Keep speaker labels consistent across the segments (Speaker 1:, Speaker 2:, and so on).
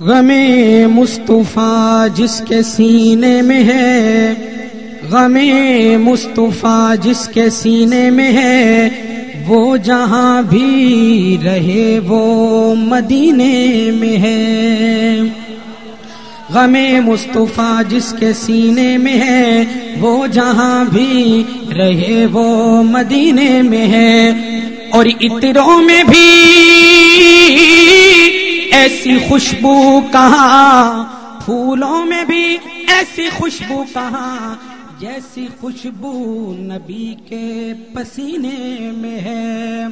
Speaker 1: غم مصطفیٰ جس کے سینے میں ہے، غم مصطفیٰ جس کے سینے میں ہے، وہ جہاں بھی رہے وہ مدینے میں ہے۔ غم مصطفیٰ جس کے سینے میں ہے، وہ جہاں بھی رہے وہ مدینے میں ہے۔ اور اتروں میں بھی ایسی خوشبو کہاں؟ پھولوں میں بھی ایسی خوشبو کہاں؟ جیسی خوشبو نبی کے پسینے میں ہے۔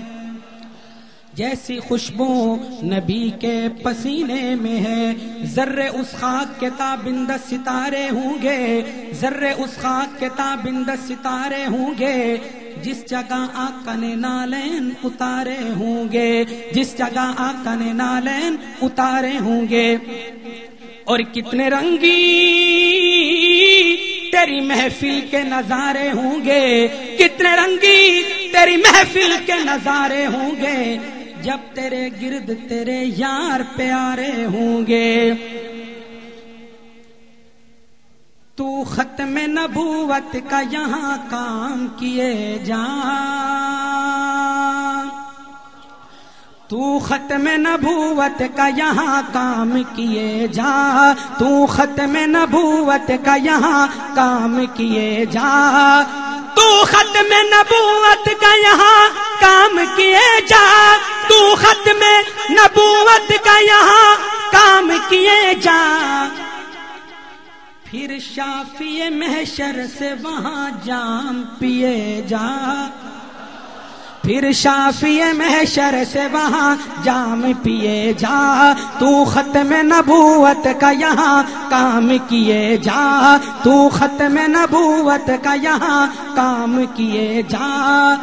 Speaker 1: جیسی خوشبو نبی کے پسینے میں ہے۔ ذرے اس خاک کے تابند ستارے ہوں گے۔ ذرے اس خاک کے تابند ستارے ہوں گے۔ جس جگہ آقا نے نالین اتارے ہوں گے، جس جگہ آقا نے نالین اتارے ہوں گے۔ اور کتنے رنگی تیری محفل کے نظارے ہوں گے۔ کتنے رنگی تیری محفل کے نظارے ہوں گے۔ جب تیرے گرد تیرے یار پیارے ہوں گے۔ تو ختم نبوت کا یہاں کام کیے جا تو ختم نبوت کا یہاں کام کیے جا تو ختم نبوت کا یہاں کام کیے جا تو ختم نبوت کا یہاں کام شافی محشر سے وہاں جام پیے جا۔ پھر شافی محشر سے وہاں جام پیے جا۔ تو ختم نبوت کا یہاں کام کیے جا۔ تو ختم نبوت کا یہاں کام کیے جا۔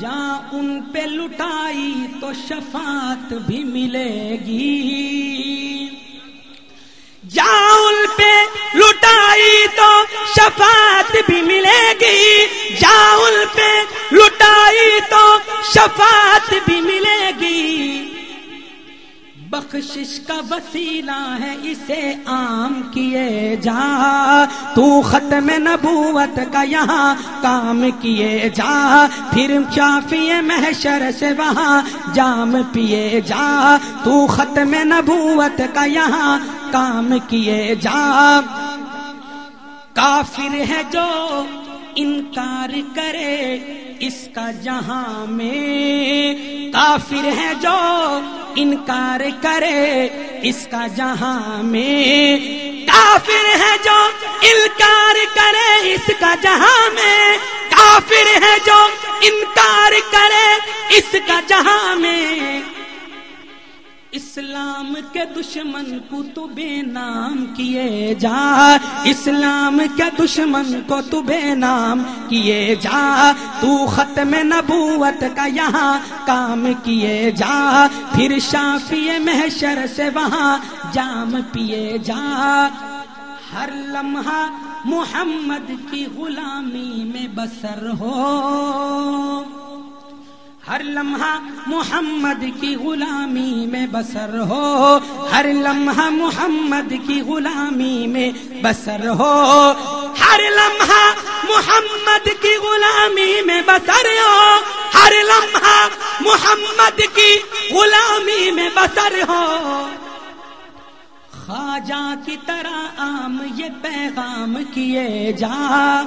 Speaker 1: جا ان پہ لٹائی تو شفاعت بھی ملے گی۔ جاؤل پہ لٹائی تو شفاعت بھی ملے گی۔ جاؤل پہ لٹائی تو شفاعت بھی ملے گی۔ بخشش کا وسیلہ ہے اسے عام کیے جا۔ تو ختم نبوت کا یہاں کام کیے جا۔ پھر چافی محشر سے وہاں جام پیے جا۔ تو ختم نبوت کا یہاں کام کیے جا۔ کافر ہے جو انکار کرے اس کا جہاں میں کافر ہے جو انکار کرے اس کا جہاں میں کافر ہے جو انکار کرے اس کا جہاں میں کافر ہے جو انکار کرے اس کا جہاں میں اسلام کے دشمن کو تو بے نام کیے جا۔ اسلام کے دشمن کو تو بے نام کیے جا۔ تو ختم نبوت کا یہاں کام کیے جا۔ پھر شافی محشر سے وہاں جام پیے جا۔ ہر لمحہ محمد کی غلامی میں بسر ہو۔ ہر لمحہ محمد کی غلامی میں بسر ہو، ہر لمحہ محمد کی غلامی میں بسر ہو، ہر لمحہ محمد کی غلامی میں بسر ہو، ہر لمحہ محمد کی غلامی میں بسر ہو۔ خواجہ کی طرح عام یہ پیغام کیے جا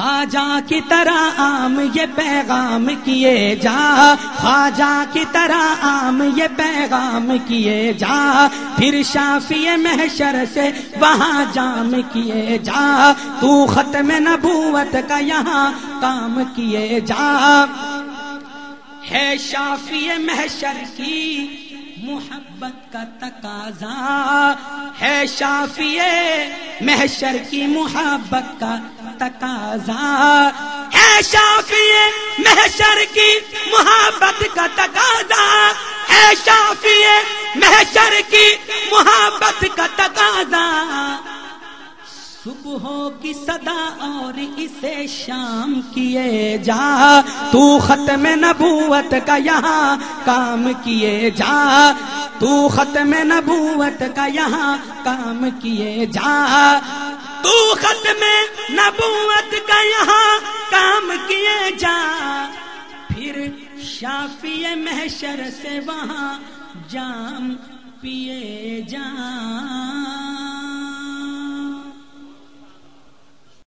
Speaker 1: خواجہ کی طرح عام یہ پیغام کیے جا، خواجہ کی طرح عام یہ پیغام کیے جا۔ پھر شافی محشر سے وہاں جام کیے جا۔ تو ختم نبوت کا یہاں کام کیے جا۔ ہے شافی محشر کی محبت کا تقاضا۔ ہے شافی محشر کی محبت کا تقاضا۔ ہے شافی محشر کی محبت کا تقاضا۔ ہے شافی محشر کی محبت کا تقاضا۔ صبحوں کی صدا اور اسے شام کیے جا۔ تو ختم نبوت کا یہاں کام کیے جا۔ تو ختم نبوت کا یہاں کام کیے جا۔ خط میں نبوت کا یہاں کام کیے جا۔ پھر شافی محشر سے وہاں جام پیے جا۔